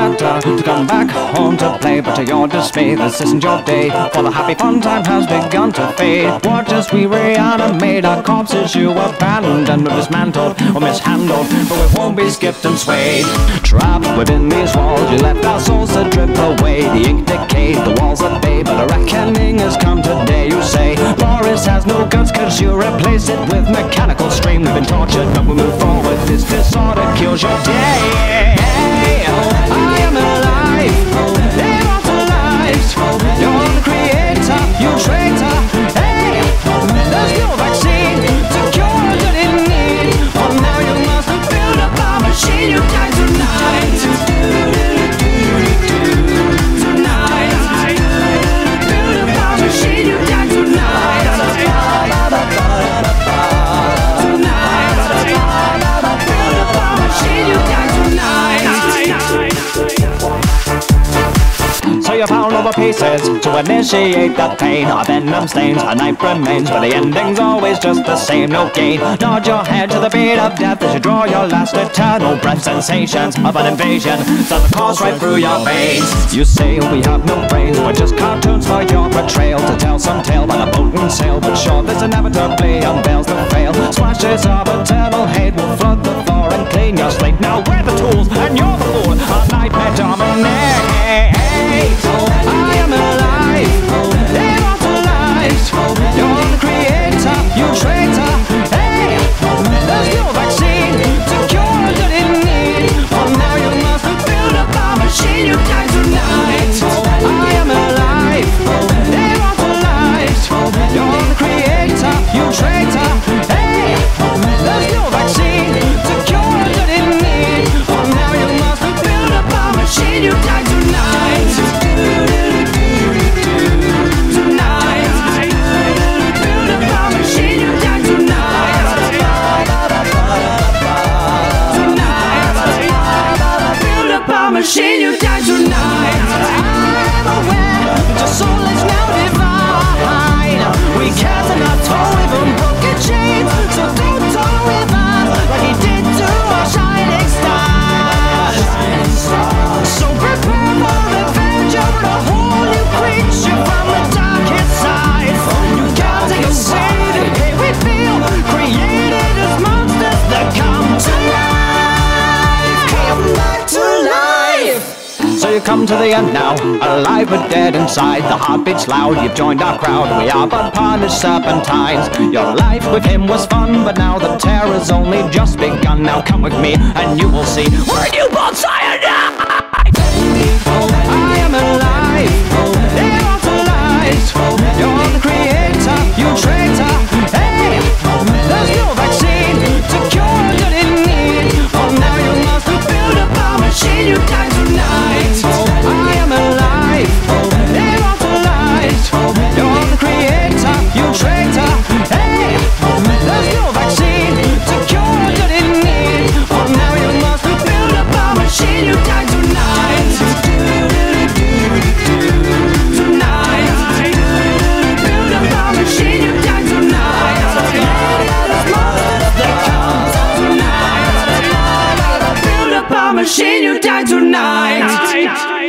to come back home to play. But to your dismay, this isn't your day. For the happy fun time has begun to fade. Watch as we reanimate our corpses you abandoned or dismantled or mishandled. But we won't be skipped and swayed. Trapped within these walls, you left our souls to drip away. The ink decayed, the walls are bay, but a reckoning has come today. You say Boris has no guts cause you replace it with mechanical stream. We've been tortured, but we move forward. This disorder kills your day. I am alive, So you found all the pieces to initiate the pain. Our venom stains, our knife remains, but the ending's always just the same. No gain. Nod your head to the beat of death as you draw your last eternal breath. Sensations of an invasion start to course right through your veins. You say we have no brains, we're just cartoons for your betrayal. To tell some tale by the and sail, but sure this inevitably unveils the fail. Splashes You come to the end now, alive but dead inside. The heart heartbeat's loud, you've joined our crowd. We are but punished serpentines. Your life with him was fun, but now the terror's only just begun. Now come with me, and you will see. We're newborn cyanide! machine, you die tonight.